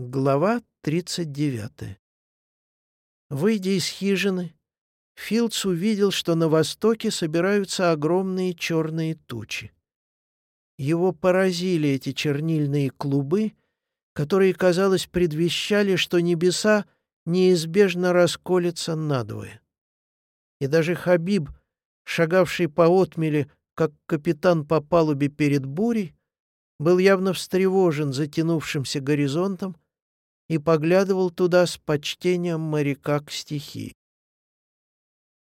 Глава 39. Выйдя из хижины, Филдс увидел, что на востоке собираются огромные черные тучи. Его поразили эти чернильные клубы, которые, казалось, предвещали, что небеса неизбежно расколятся надвое. И даже Хабиб, шагавший по отмеле, как капитан по палубе перед бурей, был явно встревожен затянувшимся горизонтом, и поглядывал туда с почтением моряка к стихии.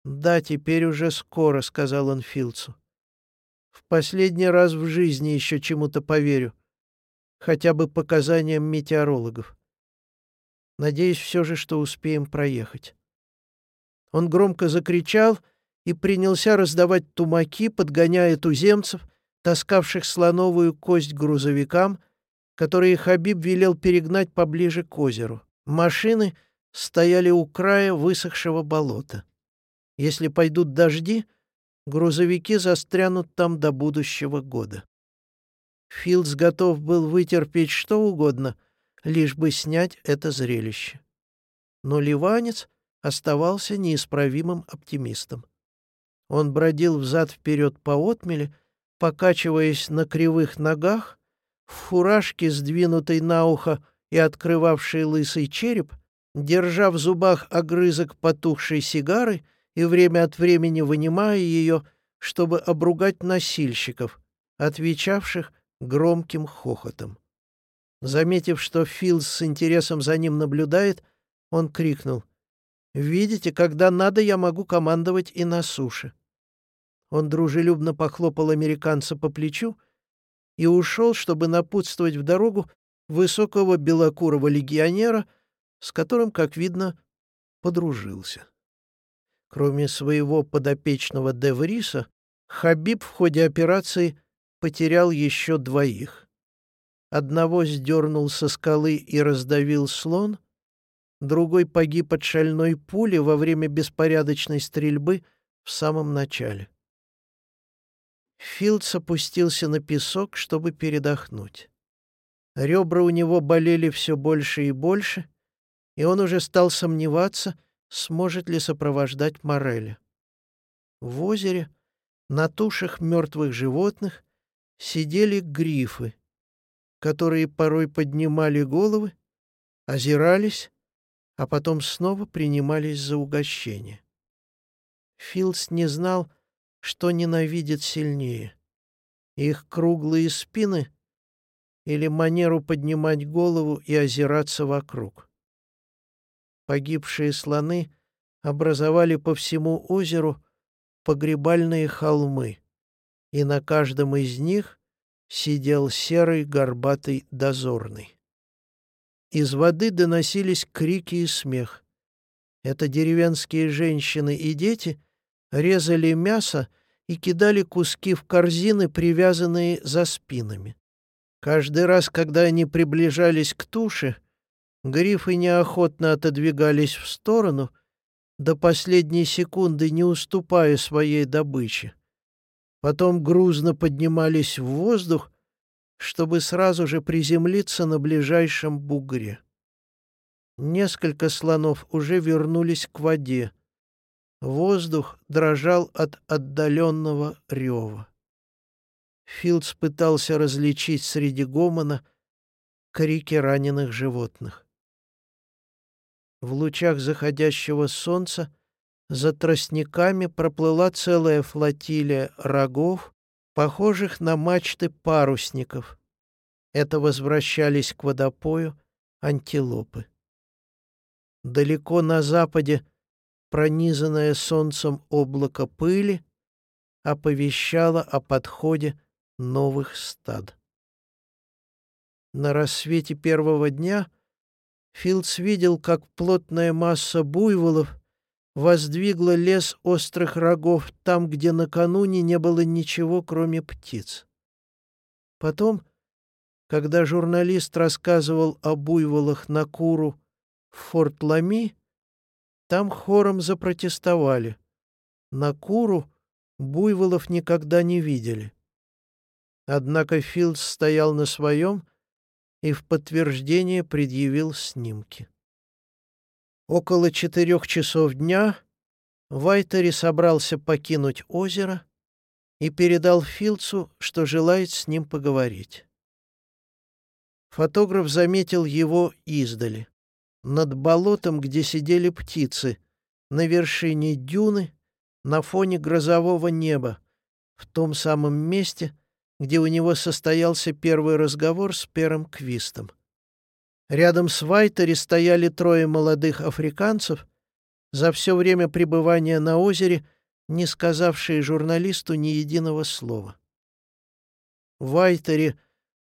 «Да, теперь уже скоро», — сказал он Филдсу. «В последний раз в жизни еще чему-то поверю, хотя бы показаниям метеорологов. Надеюсь все же, что успеем проехать». Он громко закричал и принялся раздавать тумаки, подгоняя туземцев, таскавших слоновую кость грузовикам — которые Хабиб велел перегнать поближе к озеру. Машины стояли у края высохшего болота. Если пойдут дожди, грузовики застрянут там до будущего года. Филдс готов был вытерпеть что угодно, лишь бы снять это зрелище. Но ливанец оставался неисправимым оптимистом. Он бродил взад-вперед по отмеле, покачиваясь на кривых ногах в фуражке, сдвинутой на ухо и открывавшей лысый череп, держа в зубах огрызок потухшей сигары и время от времени вынимая ее, чтобы обругать носильщиков, отвечавших громким хохотом. Заметив, что Филс с интересом за ним наблюдает, он крикнул. «Видите, когда надо, я могу командовать и на суше». Он дружелюбно похлопал американца по плечу и ушел, чтобы напутствовать в дорогу высокого белокурого легионера, с которым, как видно, подружился. Кроме своего подопечного Девриса, Хабиб в ходе операции потерял еще двоих. Одного сдернул со скалы и раздавил слон, другой погиб от шальной пули во время беспорядочной стрельбы в самом начале. Филдс опустился на песок, чтобы передохнуть. Ребра у него болели все больше и больше, и он уже стал сомневаться, сможет ли сопровождать Мореля. В озере на тушах мертвых животных сидели грифы, которые порой поднимали головы, озирались, а потом снова принимались за угощение. Филдс не знал, что ненавидит сильнее? Их круглые спины или манеру поднимать голову и озираться вокруг? Погибшие слоны образовали по всему озеру погребальные холмы, и на каждом из них сидел серый горбатый дозорный. Из воды доносились крики и смех. Это деревенские женщины и дети — резали мясо и кидали куски в корзины, привязанные за спинами. Каждый раз, когда они приближались к туше, грифы неохотно отодвигались в сторону, до последней секунды не уступая своей добыче. Потом грузно поднимались в воздух, чтобы сразу же приземлиться на ближайшем бугре. Несколько слонов уже вернулись к воде. Воздух дрожал от отдаленного рева. Филдс пытался различить среди гомона крики раненых животных. В лучах заходящего солнца за тростниками проплыла целая флотилия рогов, похожих на мачты парусников. Это возвращались к водопою антилопы. Далеко на западе пронизанное солнцем облако пыли оповещало о подходе новых стад. На рассвете первого дня Филдс видел, как плотная масса буйволов воздвигла лес острых рогов там, где накануне не было ничего, кроме птиц. Потом, когда журналист рассказывал о буйволах на Куру в Форт-Лами, там хором запротестовали. На Куру буйволов никогда не видели. Однако Филдс стоял на своем и в подтверждение предъявил снимки. Около четырех часов дня Вайтери собрался покинуть озеро и передал Филцу, что желает с ним поговорить. Фотограф заметил его издали, над болотом, где сидели птицы, на вершине дюны, на фоне грозового неба, в том самом месте, где у него состоялся первый разговор с Пером Квистом. Рядом с Вайтери стояли трое молодых африканцев, за все время пребывания на озере, не сказавшие журналисту ни единого слова. Вайтери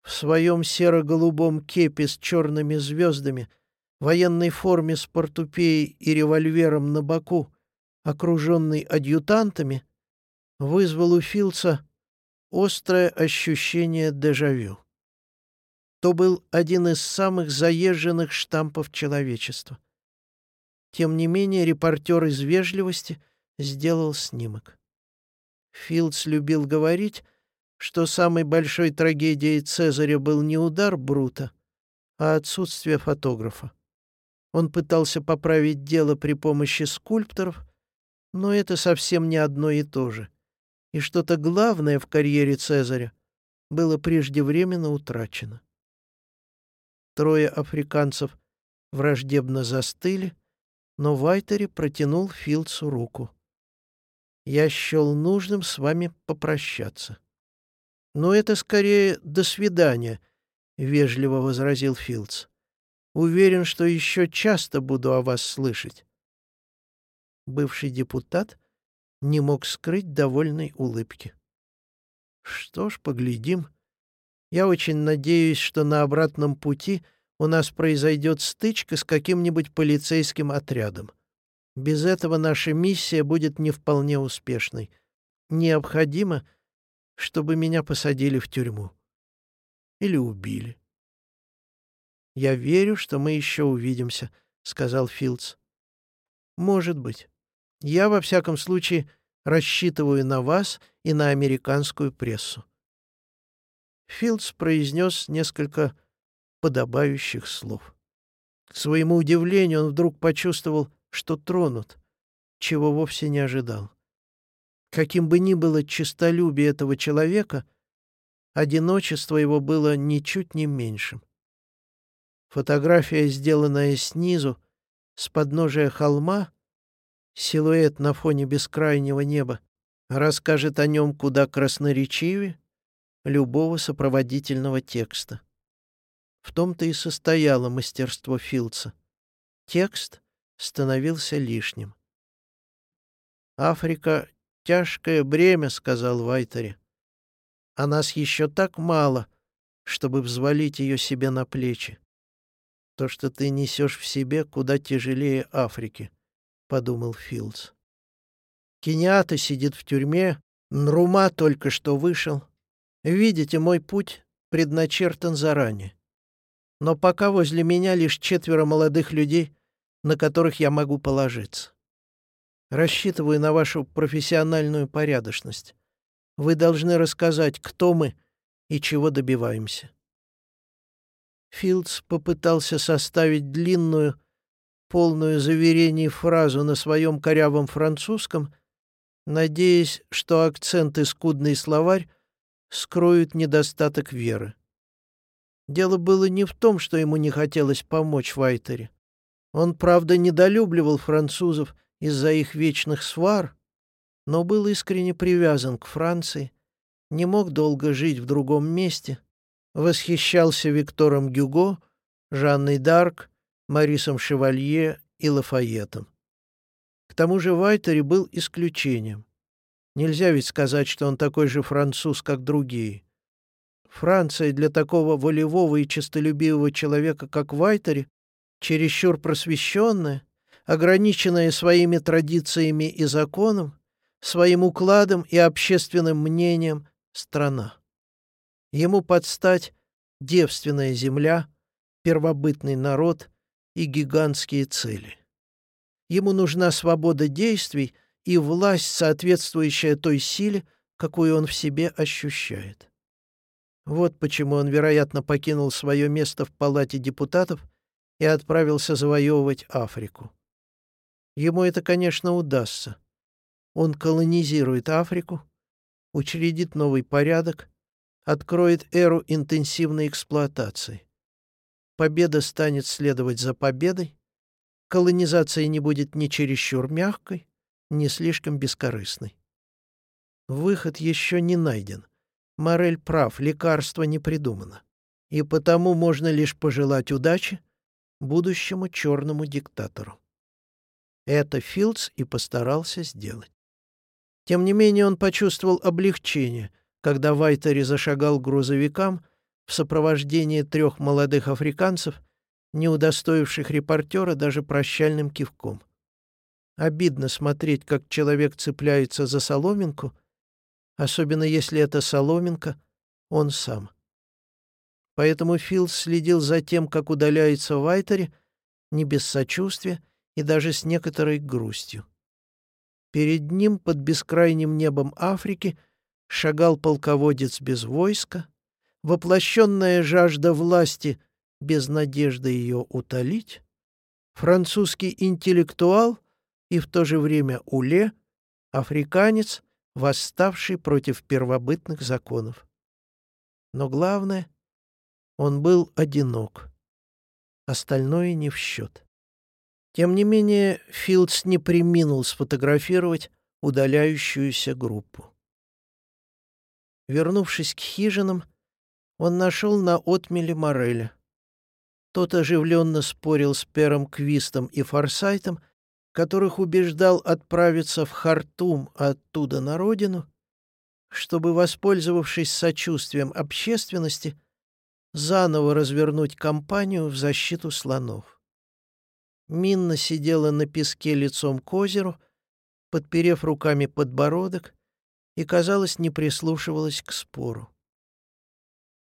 в своем серо-голубом кепе с черными звездами, военной форме с портупеей и револьвером на боку, окруженный адъютантами, вызвал у Филца острое ощущение дежавю. То был один из самых заезженных штампов человечества. Тем не менее, репортер из вежливости сделал снимок. Филдс любил говорить, что самой большой трагедией Цезаря был не удар Брута, а отсутствие фотографа. Он пытался поправить дело при помощи скульпторов, но это совсем не одно и то же. И что-то главное в карьере Цезаря было преждевременно утрачено. Трое африканцев враждебно застыли, но Вайтери протянул Филдсу руку. «Я счел нужным с вами попрощаться». «Но это скорее «до свидания», — вежливо возразил Филдс. «Уверен, что еще часто буду о вас слышать». Бывший депутат не мог скрыть довольной улыбки. «Что ж, поглядим», я очень надеюсь, что на обратном пути у нас произойдет стычка с каким-нибудь полицейским отрядом. Без этого наша миссия будет не вполне успешной. Необходимо, чтобы меня посадили в тюрьму. Или убили. «Я верю, что мы еще увидимся», — сказал Филдс. «Может быть. Я, во всяком случае, рассчитываю на вас и на американскую прессу. Филдс произнес несколько подобающих слов. К своему удивлению, он вдруг почувствовал, что тронут, чего вовсе не ожидал. Каким бы ни было честолюбие этого человека, одиночество его было ничуть не меньшим. Фотография, сделанная снизу, с подножия холма, силуэт на фоне бескрайнего неба, расскажет о нем куда красноречивее, любого сопроводительного текста. В том-то и состояло мастерство Филдса. Текст становился лишним. «Африка — тяжкое бремя», — сказал Вайтери. «А нас еще так мало, чтобы взвалить ее себе на плечи. То, что ты несешь в себе, куда тяжелее Африки», — подумал Филдс. Кенята сидит в тюрьме, Нрума только что вышел, Видите, мой путь предначертан заранее. Но пока возле меня лишь четверо молодых людей, на которых я могу положиться. Рассчитываю на вашу профессиональную порядочность. Вы должны рассказать, кто мы и чего добиваемся. Филдс попытался составить длинную, полную заверений фразу на своем корявом французском, надеясь, что акцент и скудный словарь скроют недостаток веры. Дело было не в том, что ему не хотелось помочь Вайтере. Он, правда, недолюбливал французов из-за их вечных свар, но был искренне привязан к Франции, не мог долго жить в другом месте, восхищался Виктором Гюго, Жанной Д'Арк, Марисом Шевалье и Лафайетом. К тому же Вайтери был исключением. Нельзя ведь сказать, что он такой же француз, как другие. Франция для такого волевого и честолюбивого человека, как Вайтери, чересчур просвещенная, ограниченная своими традициями и законом, своим укладом и общественным мнением страна. Ему подстать девственная земля, первобытный народ и гигантские цели. Ему нужна свобода действий и власть, соответствующая той силе, какую он в себе ощущает. Вот почему он, вероятно, покинул свое место в Палате депутатов и отправился завоевывать Африку. Ему это, конечно, удастся. Он колонизирует Африку, учредит новый порядок, откроет эру интенсивной эксплуатации. Победа станет следовать за победой, колонизация не будет ни чересчур мягкой, ни слишком бескорыстной. Выход еще не найден. Морель прав, лекарство не придумано. И потому можно лишь пожелать удачи будущему черному диктатору. Это Филдс и постарался сделать. Тем не менее он почувствовал облегчение, когда Вайтери зашагал грузовикам в сопровождении трех молодых африканцев, не удостоивших репортера даже прощальным кивком. Обидно смотреть, как человек цепляется за соломинку, особенно если это соломинка он сам. Поэтому Фил следил за тем, как удаляется Вайтери, не без сочувствия и даже с некоторой грустью. Перед ним под бескрайним небом Африки шагал полководец без войска, воплощенная жажда власти без надежды ее утолить, французский интеллектуал и в то же время уле, африканец, восставший против первобытных законов. Но главное, он был одинок. Остальное не в счет. Тем не менее, Филдс не приминул сфотографировать удаляющуюся группу. Вернувшись к хижинам, он нашел на отмеле Мореля. Тот оживленно спорил с Пером Квистом и Форсайтом которых убеждал отправиться в Хартум, оттуда на родину, чтобы, воспользовавшись сочувствием общественности, заново развернуть кампанию в защиту слонов. Минна сидела на песке лицом к озеру, подперев руками подбородок, и, казалось, не прислушивалась к спору.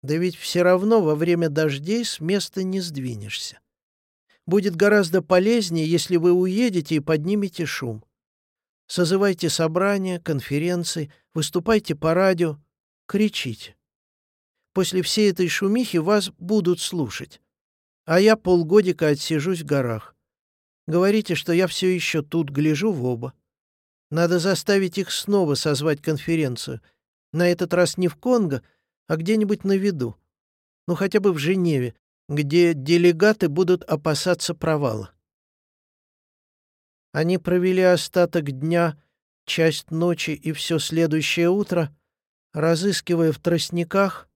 Да ведь все равно во время дождей с места не сдвинешься. Будет гораздо полезнее, если вы уедете и поднимете шум. Созывайте собрания, конференции, выступайте по радио, кричите. После всей этой шумихи вас будут слушать. А я полгодика отсижусь в горах. Говорите, что я все еще тут гляжу в оба. Надо заставить их снова созвать конференцию. На этот раз не в Конго, а где-нибудь на виду. Ну, хотя бы в Женеве, где делегаты будут опасаться провала. Они провели остаток дня, часть ночи и все следующее утро, разыскивая в тростниках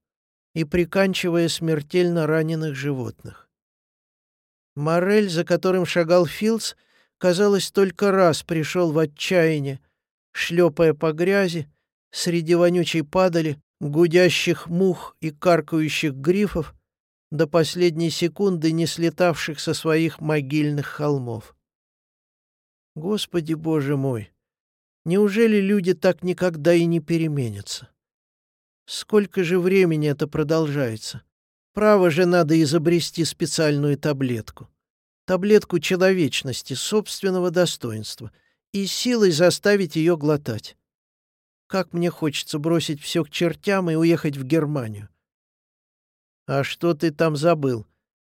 и приканчивая смертельно раненых животных. Морель, за которым шагал Филдс, казалось, только раз пришел в отчаяние, шлепая по грязи, среди вонючей падали, гудящих мух и каркающих грифов, до последней секунды не слетавших со своих могильных холмов. Господи Боже мой! Неужели люди так никогда и не переменятся? Сколько же времени это продолжается? Право же надо изобрести специальную таблетку. Таблетку человечности, собственного достоинства, и силой заставить ее глотать. Как мне хочется бросить все к чертям и уехать в Германию. «А что ты там забыл?»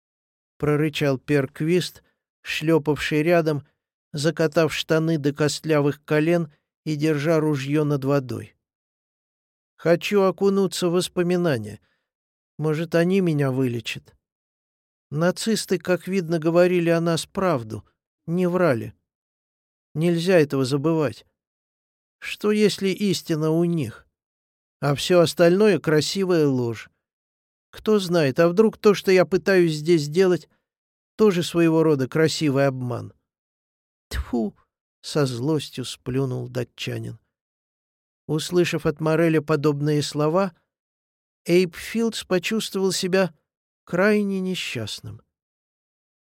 — прорычал Перквист, шлепавший рядом, закатав штаны до костлявых колен и держа ружье над водой. «Хочу окунуться в воспоминания. Может, они меня вылечат?» Нацисты, как видно, говорили о нас правду, не врали. Нельзя этого забывать. Что, если истина у них, а все остальное — красивая ложь? Кто знает, а вдруг то, что я пытаюсь здесь сделать, тоже своего рода красивый обман. Тьфу! со злостью сплюнул датчанин. Услышав от Мореля подобные слова, Эйп Филдс почувствовал себя крайне несчастным.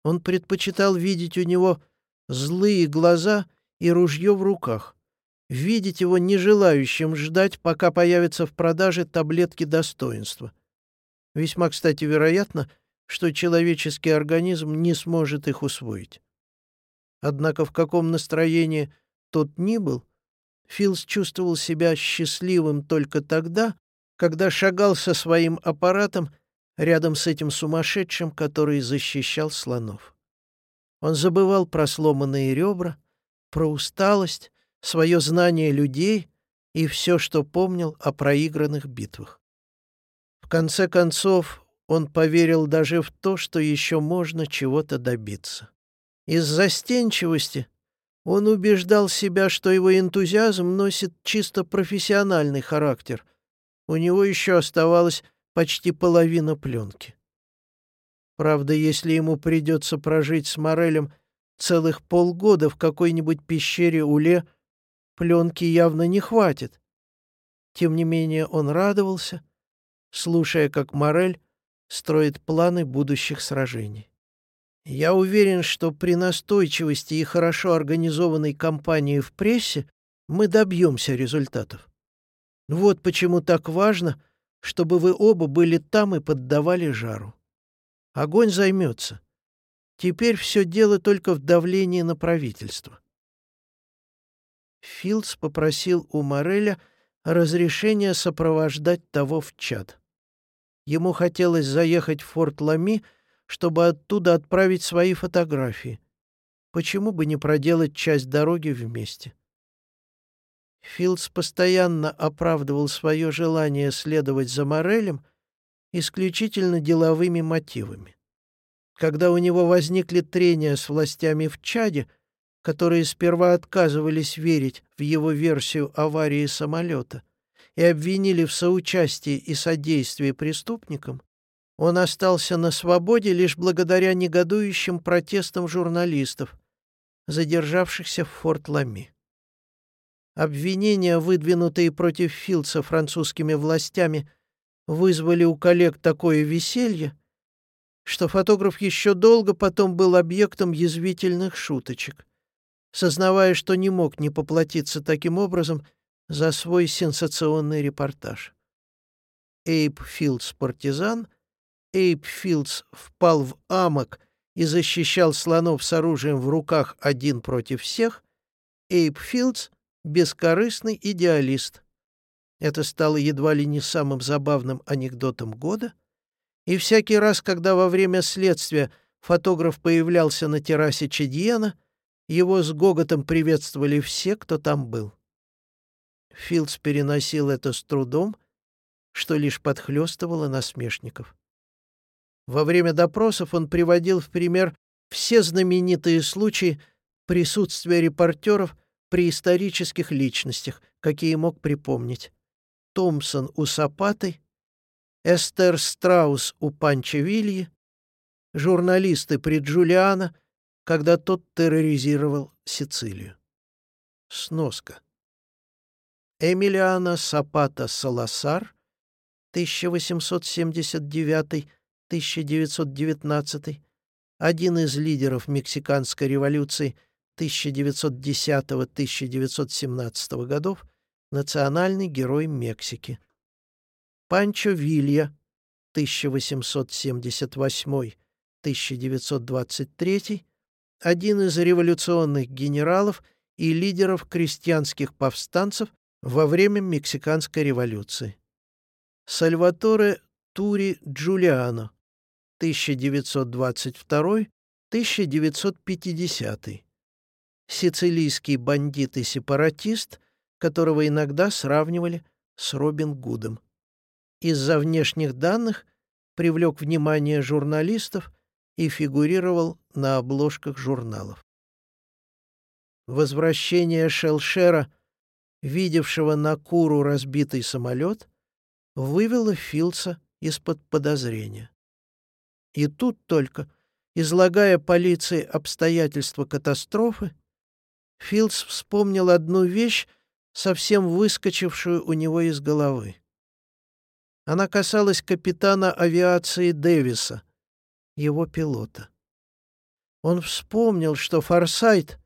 Он предпочитал видеть у него злые глаза и ружье в руках, видеть его не желающим ждать, пока появятся в продаже таблетки достоинства. Весьма, кстати, вероятно, что человеческий организм не сможет их усвоить. Однако в каком настроении тот ни был, Филс чувствовал себя счастливым только тогда, когда шагал со своим аппаратом рядом с этим сумасшедшим, который защищал слонов. Он забывал про сломанные ребра, про усталость, свое знание людей и все, что помнил о проигранных битвах. В конце концов, он поверил даже в то, что еще можно чего-то добиться. Из застенчивости он убеждал себя, что его энтузиазм носит чисто профессиональный характер. У него еще оставалась почти половина пленки. Правда, если ему придется прожить с Морелем целых полгода в какой-нибудь пещере Уле, пленки явно не хватит. Тем не менее он радовался, слушая, как Морель строит планы будущих сражений. Я уверен, что при настойчивости и хорошо организованной кампании в прессе мы добьемся результатов. Вот почему так важно, чтобы вы оба были там и поддавали жару. Огонь займется. Теперь все дело только в давлении на правительство. Филдс попросил у Мореля разрешения сопровождать того в чат. Ему хотелось заехать в Форт Лами — чтобы оттуда отправить свои фотографии. Почему бы не проделать часть дороги вместе? Филдс постоянно оправдывал свое желание следовать за Морелем исключительно деловыми мотивами. Когда у него возникли трения с властями в Чаде, которые сперва отказывались верить в его версию аварии самолета и обвинили в соучастии и содействии преступникам, он остался на свободе лишь благодаря негодующим протестам журналистов, задержавшихся в Форт Лами. Обвинения, выдвинутые против Филдса французскими властями, вызвали у коллег такое веселье, что фотограф еще долго потом был объектом язвительных шуточек, сознавая, что не мог не поплатиться таким образом за свой сенсационный репортаж. Эйб Филдс «Партизан» Эйп Филдс впал в амок и защищал слонов с оружием в руках один против всех, Эйп Филдс — бескорыстный идеалист. Это стало едва ли не самым забавным анекдотом года, и всякий раз, когда во время следствия фотограф появлялся на террасе Чедьена, его с гоготом приветствовали все, кто там был. Филдс переносил это с трудом, что лишь подхлёстывало насмешников. Во время допросов он приводил в пример все знаменитые случаи присутствия репортеров при исторических личностях, какие мог припомнить. Томпсон у Сапаты, Эстер Страус у Панчевильи, журналисты при Джулиано, когда тот терроризировал Сицилию. Сноска. Эмилиано Сапата Саласар, 1879 1919, один из лидеров Мексиканской революции 1910-1917 годов, национальный герой Мексики. Панчо Вилья, 1878-1923, один из революционных генералов и лидеров крестьянских повстанцев во время Мексиканской революции. Сальваторе Тури Джулиано, 1922-1950. Сицилийский бандит и сепаратист, которого иногда сравнивали с Робин Гудом. Из-за внешних данных привлек внимание журналистов и фигурировал на обложках журналов. Возвращение Шелшера, видевшего на Куру разбитый самолет, вывело Филдса из-под подозрения. И тут только, излагая полиции обстоятельства катастрофы, Филдс вспомнил одну вещь, совсем выскочившую у него из головы. Она касалась капитана авиации Дэвиса, его пилота. Он вспомнил, что Форсайт,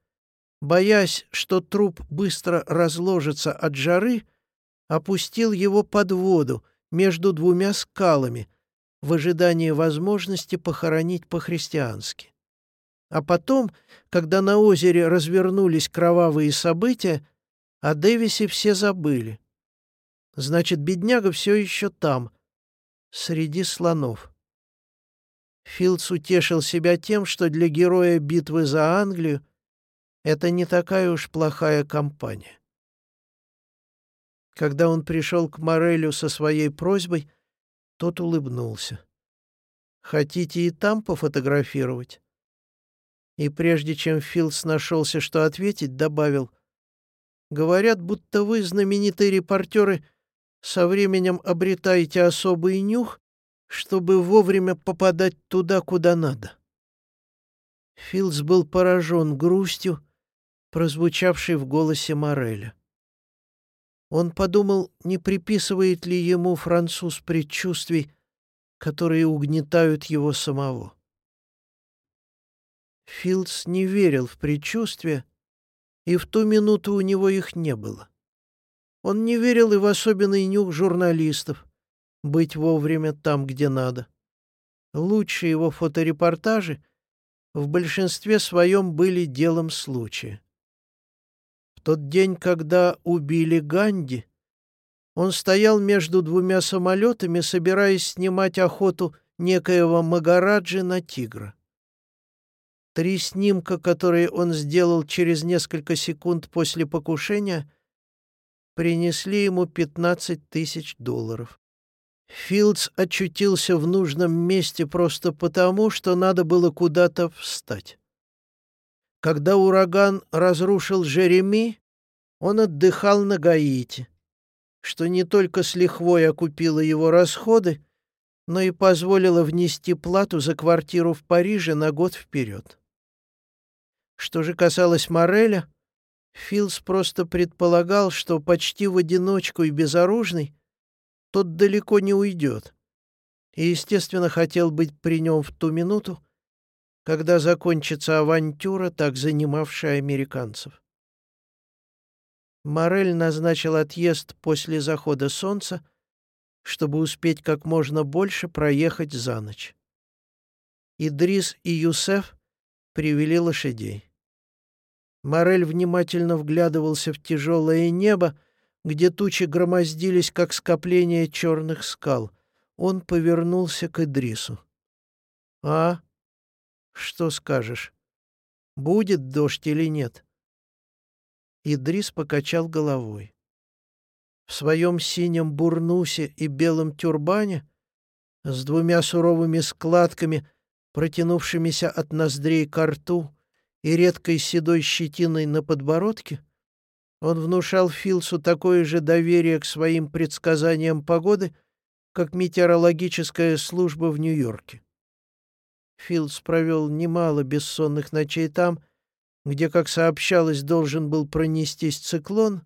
боясь, что труп быстро разложится от жары, опустил его под воду между двумя скалами — в ожидании возможности похоронить по-христиански. А потом, когда на озере развернулись кровавые события, о Дэвисе все забыли. Значит, бедняга все еще там, среди слонов. Филдс утешил себя тем, что для героя битвы за Англию это не такая уж плохая компания. Когда он пришел к Морелю со своей просьбой, тот улыбнулся. «Хотите и там пофотографировать?» И прежде чем Филдс нашелся, что ответить, добавил, «Говорят, будто вы, знаменитые репортеры, со временем обретаете особый нюх, чтобы вовремя попадать туда, куда надо». Филдс был поражен грустью, прозвучавшей в голосе Мореля. Он подумал, не приписывает ли ему француз предчувствий, которые угнетают его самого. Филдс не верил в предчувствия, и в ту минуту у него их не было. Он не верил и в особенный нюх журналистов, быть вовремя там, где надо. Лучшие его фоторепортажи в большинстве своем были делом случая тот день, когда убили Ганди, он стоял между двумя самолетами, собираясь снимать охоту некоего Магараджи на тигра. Три снимка, которые он сделал через несколько секунд после покушения, принесли ему 15 тысяч долларов. Филдс очутился в нужном месте просто потому, что надо было куда-то встать. Когда ураган разрушил Жереми, он отдыхал на Гаити, что не только с лихвой окупило его расходы, но и позволило внести плату за квартиру в Париже на год вперед. Что же касалось Мореля, Филс просто предполагал, что почти в одиночку и безоружный тот далеко не уйдет, и, естественно, хотел быть при нем в ту минуту, когда закончится авантюра, так занимавшая американцев. Морель назначил отъезд после захода солнца, чтобы успеть как можно больше проехать за ночь. Идрис и Юсеф привели лошадей. Морель внимательно вглядывался в тяжелое небо, где тучи громоздились, как скопление черных скал. Он повернулся к Идрису. «А? Что скажешь? Будет дождь или нет?» Идрис покачал головой. В своем синем бурнусе и белом тюрбане с двумя суровыми складками, протянувшимися от ноздрей к рту и редкой седой щетиной на подбородке, он внушал Филсу такое же доверие к своим предсказаниям погоды, как метеорологическая служба в Нью-Йорке. Филдс провел немало бессонных ночей там, где, как сообщалось, должен был пронестись циклон,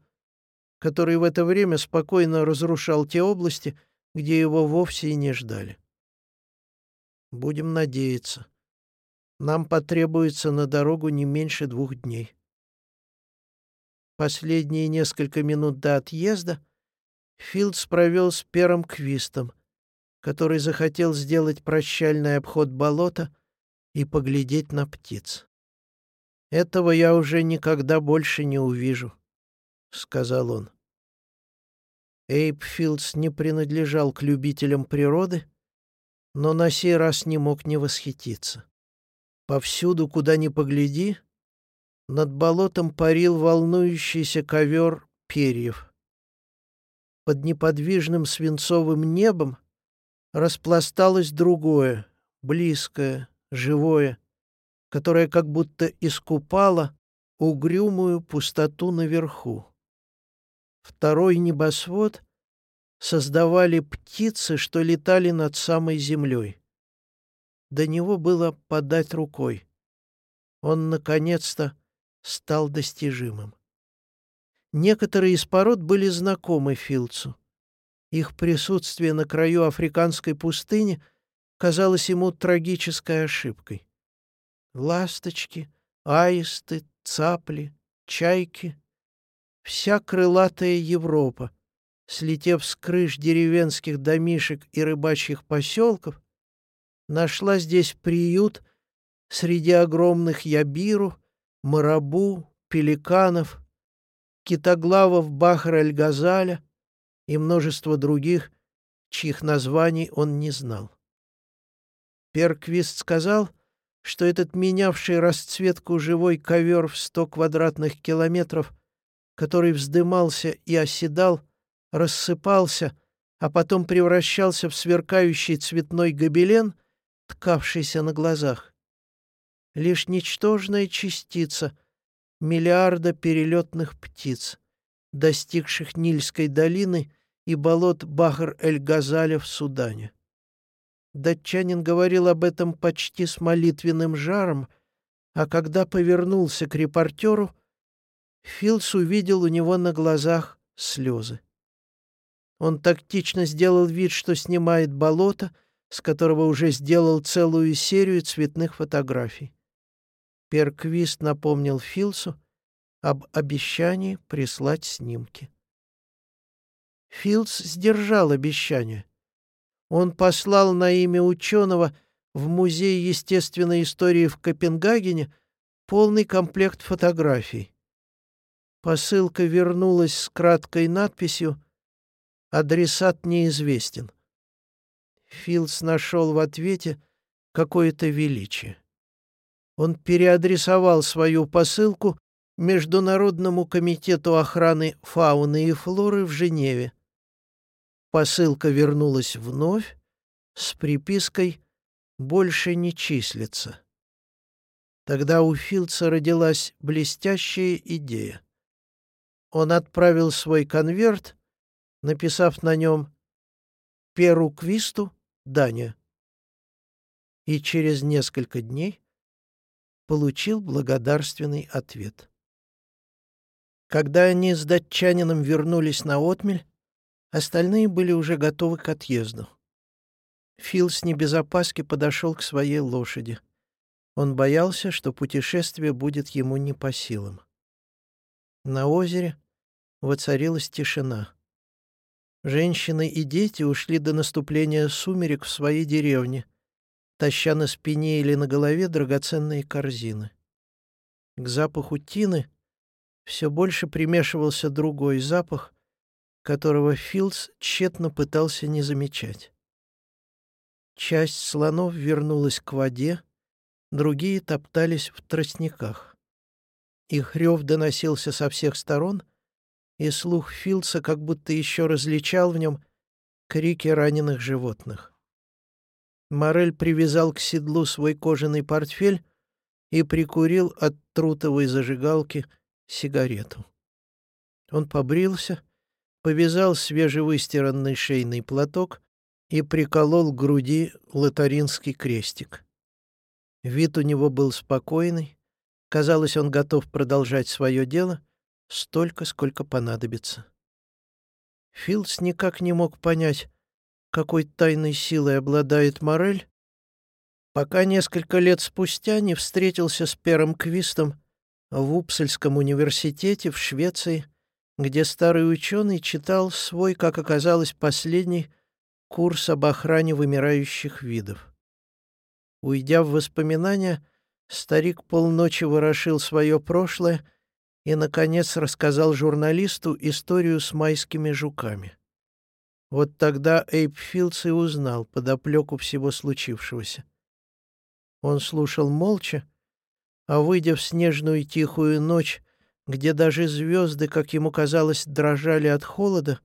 который в это время спокойно разрушал те области, где его вовсе и не ждали. Будем надеяться. Нам потребуется на дорогу не меньше двух дней. Последние несколько минут до отъезда Филдс провел с Пером Квистом, который захотел сделать прощальный обход болота и поглядеть на птиц. «Этого я уже никогда больше не увижу», — сказал он. Эйп Филдс не принадлежал к любителям природы, но на сей раз не мог не восхититься. Повсюду, куда ни погляди, над болотом парил волнующийся ковер перьев. Под неподвижным свинцовым небом распласталось другое, близкое, живое, которая как будто искупала угрюмую пустоту наверху. Второй небосвод создавали птицы, что летали над самой землей. До него было подать рукой. Он, наконец-то, стал достижимым. Некоторые из пород были знакомы Филдсу. Их присутствие на краю африканской пустыни казалось ему трагической ошибкой ласточки, аисты, цапли, чайки. Вся крылатая Европа, слетев с крыш деревенских домишек и рыбачьих поселков, нашла здесь приют среди огромных ябиру, марабу, пеликанов, китоглавов Бахра-эль-Газаля, и множество других, чьих названий он не знал. Перквист сказал, что этот менявший расцветку живой ковер в сто квадратных километров, который вздымался и оседал, рассыпался, а потом превращался в сверкающий цветной гобелен, ткавшийся на глазах. Лишь ничтожная частица миллиарда перелетных птиц, достигших Нильской долины и болот Бахр-эль-Газаля в Судане. Датчанин говорил об этом почти с молитвенным жаром, а когда повернулся к репортеру, Филс увидел у него на глазах слезы. Он тактично сделал вид, что снимает болото, с которого уже сделал целую серию цветных фотографий. Перквист напомнил Филсу об обещании прислать снимки. Филдс сдержал обещание. Он послал на имя ученого в Музей естественной истории в Копенгагене полный комплект фотографий. Посылка вернулась с краткой надписью «Адресат неизвестен». Филдс нашел в ответе какое-то величие. Он переадресовал свою посылку Международному комитету охраны фауны и флоры в Женеве. Посылка вернулась вновь с припиской «Больше не числится». Тогда у Филдса родилась блестящая идея. Он отправил свой конверт, написав на нем «Перу Квисту, Даня». И через несколько дней получил благодарственный ответ. Когда они с датчанином вернулись на отмель, Остальные были уже готовы к отъезду. Фил с небезопаски подошел к своей лошади. Он боялся, что путешествие будет ему не по силам. На озере воцарилась тишина. Женщины и дети ушли до наступления сумерек в своей деревне, таща на спине или на голове драгоценные корзины. К запаху тины все больше примешивался другой запах, которого Филдс тщетно пытался не замечать. Часть слонов вернулась к воде, другие топтались в тростниках. Их рев доносился со всех сторон, и слух Филдса как будто еще различал в нем крики раненых животных. Морель привязал к седлу свой кожаный портфель и прикурил от трутовой зажигалки сигарету. Он побрился — повязал свежевыстиранный шейный платок и приколол к груди латаринский крестик. Вид у него был спокойный, казалось, он готов продолжать свое дело столько, сколько понадобится. Филдс никак не мог понять, какой тайной силой обладает Морель, пока несколько лет спустя не встретился с Пером Квистом в Упсальском университете в Швеции где старый ученый читал свой, как оказалось, последний курс об охране вымирающих видов. Уйдя в воспоминания, старик полночи ворошил свое прошлое и, наконец, рассказал журналисту историю с майскими жуками. Вот тогда Эйп Филдс и узнал подоплеку всего случившегося. Он слушал молча, а, выйдя в снежную тихую ночь, где даже звезды, как ему казалось, дрожали от холода,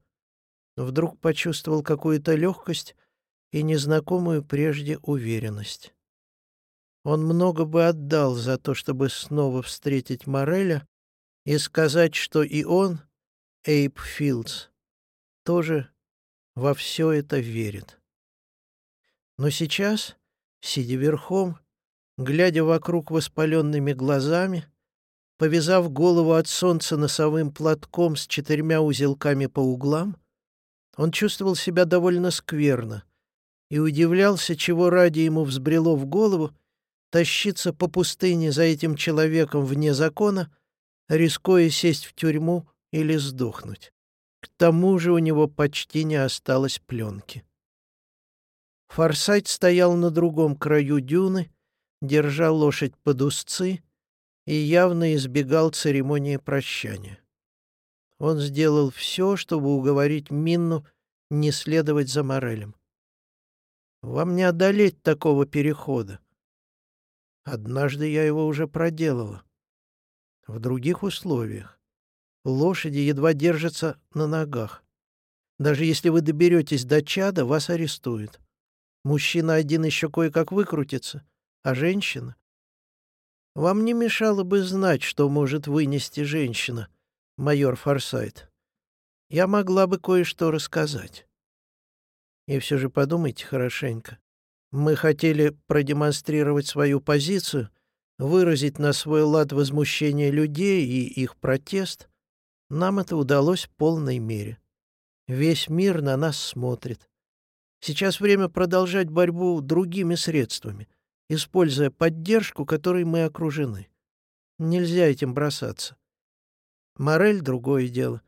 вдруг почувствовал какую-то легкость и незнакомую прежде уверенность. Он много бы отдал за то, чтобы снова встретить Мореля и сказать, что и он, Эйп Филдс, тоже во все это верит. Но сейчас, сидя верхом, глядя вокруг воспаленными глазами, Повязав голову от солнца носовым платком с четырьмя узелками по углам, он чувствовал себя довольно скверно и удивлялся, чего ради ему взбрело в голову тащиться по пустыне за этим человеком вне закона, рискуя сесть в тюрьму или сдохнуть. К тому же у него почти не осталось пленки. Форсайт стоял на другом краю дюны, держа лошадь под узцы и явно избегал церемонии прощания. Он сделал все, чтобы уговорить Минну не следовать за Морелем. Вам не одолеть такого перехода. Однажды я его уже проделала. В других условиях. Лошади едва держатся на ногах. Даже если вы доберетесь до чада, вас арестуют. Мужчина один еще кое-как выкрутится, а женщина... Вам не мешало бы знать, что может вынести женщина, майор Форсайт. Я могла бы кое-что рассказать. И все же подумайте хорошенько. Мы хотели продемонстрировать свою позицию, выразить на свой лад возмущение людей и их протест. Нам это удалось в полной мере. Весь мир на нас смотрит. Сейчас время продолжать борьбу другими средствами, используя поддержку, которой мы окружены. Нельзя этим бросаться. Морель — другое дело.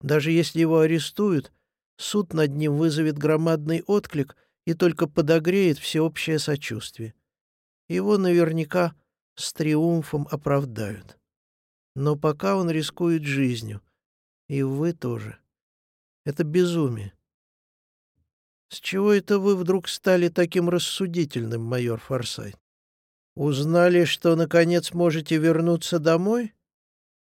Даже если его арестуют, суд над ним вызовет громадный отклик и только подогреет всеобщее сочувствие. Его наверняка с триумфом оправдают. Но пока он рискует жизнью. И вы тоже. Это безумие. С чего это вы вдруг стали таким рассудительным, майор Форсайт? Узнали, что наконец можете вернуться домой?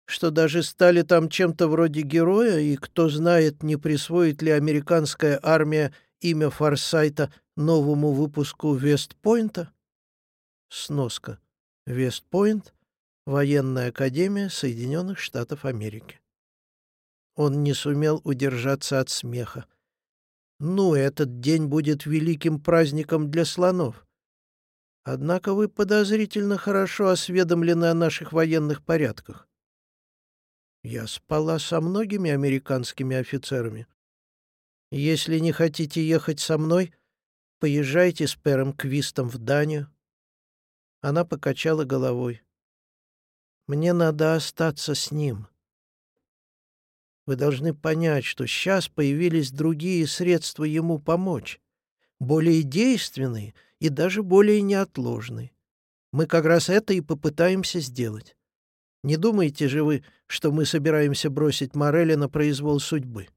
Что даже стали там чем-то вроде героя, и кто знает, не присвоит ли американская армия имя Форсайта новому выпуску Вестпойнта? Сноска. Вестпойнт — военная академия Соединенных Штатов Америки. Он не сумел удержаться от смеха. Ну, этот день будет великим праздником для слонов. Однако вы подозрительно хорошо осведомлены о наших военных порядках. Я спала со многими американскими офицерами. Если не хотите ехать со мной, поезжайте с Пером Квистом в Данию. Она покачала головой. Мне надо остаться с ним. Вы должны понять, что сейчас появились другие средства ему помочь, более действенные и даже более неотложные. Мы как раз это и попытаемся сделать. Не думаете же вы, что мы собираемся бросить Мореля на произвол судьбы?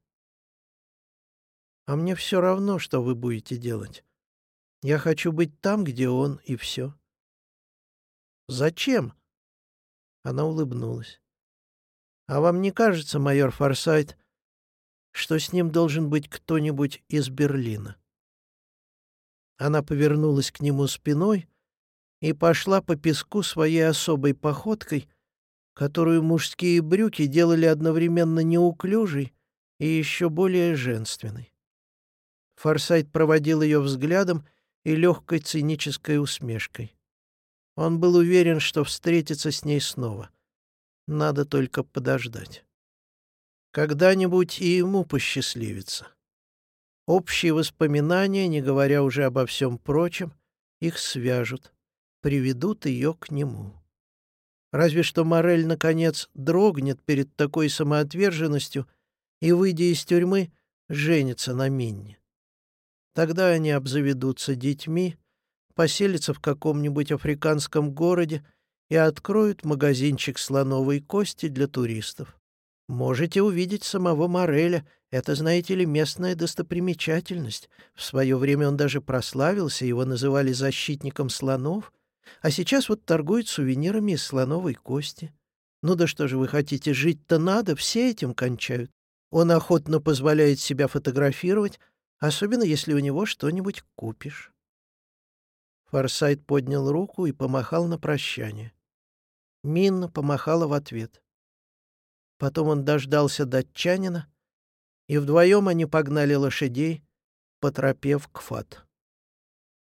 А мне все равно, что вы будете делать. Я хочу быть там, где он, и все. Зачем? Она улыбнулась. А вам не кажется, майор Форсайт, что с ним должен быть кто-нибудь из Берлина?» Она повернулась к нему спиной и пошла по песку своей особой походкой, которую мужские брюки делали одновременно неуклюжей и еще более женственной. Форсайт проводил ее взглядом и легкой цинической усмешкой. Он был уверен, что встретится с ней снова — надо только подождать. Когда-нибудь и ему посчастливится. Общие воспоминания, не говоря уже обо всем прочем, их свяжут, приведут ее к нему. Разве что Морель, наконец, дрогнет перед такой самоотверженностью и, выйдя из тюрьмы, женится на Минне. Тогда они обзаведутся детьми, поселятся в каком-нибудь африканском городе и откроют магазинчик слоновой кости для туристов. Можете увидеть самого Мореля. Это, знаете ли, местная достопримечательность. В свое время он даже прославился, его называли защитником слонов. А сейчас вот торгует сувенирами из слоновой кости. Ну да что же вы хотите, жить-то надо, все этим кончают. Он охотно позволяет себя фотографировать, особенно если у него что-нибудь купишь. Форсайт поднял руку и помахал на прощание. Минна помахала в ответ. Потом он дождался датчанина, и вдвоем они погнали лошадей по тропе в Кфат.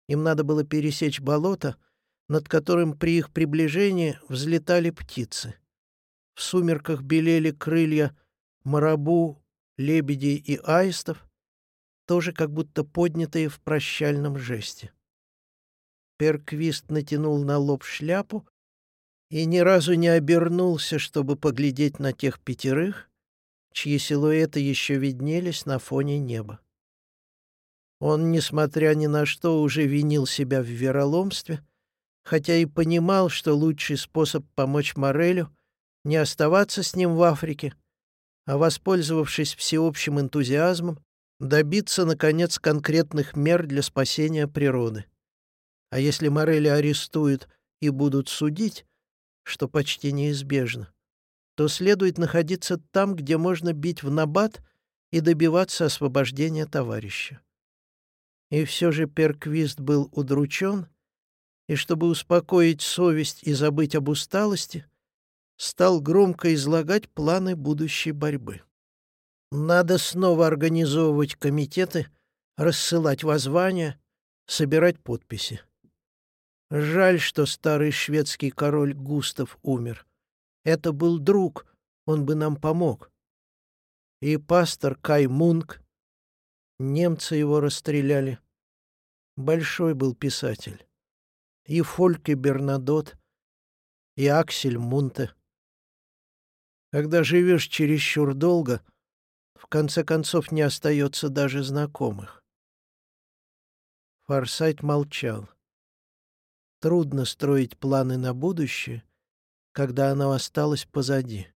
Им надо было пересечь болото, над которым при их приближении взлетали птицы. В сумерках белели крылья марабу, лебедей и аистов, тоже как будто поднятые в прощальном жесте. Перквист натянул на лоб шляпу и ни разу не обернулся, чтобы поглядеть на тех пятерых, чьи силуэты еще виднелись на фоне неба. Он, несмотря ни на что, уже винил себя в вероломстве, хотя и понимал, что лучший способ помочь Морелю — не оставаться с ним в Африке, а воспользовавшись всеобщим энтузиазмом, добиться, наконец, конкретных мер для спасения природы. А если Морели арестуют и будут судить, что почти неизбежно, то следует находиться там, где можно бить в набат и добиваться освобождения товарища. И все же Перквист был удручен, и чтобы успокоить совесть и забыть об усталости, стал громко излагать планы будущей борьбы. Надо снова организовывать комитеты, рассылать воззвания, собирать подписи. Жаль, что старый шведский король Густав умер. Это был друг, он бы нам помог. И пастор Кай Мунк. Немцы его расстреляли. Большой был писатель. И Фольке Бернадот, и Аксель Мунте. Когда живешь чересчур долго, в конце концов не остается даже знакомых. Форсайт молчал. Трудно строить планы на будущее, когда оно осталось позади.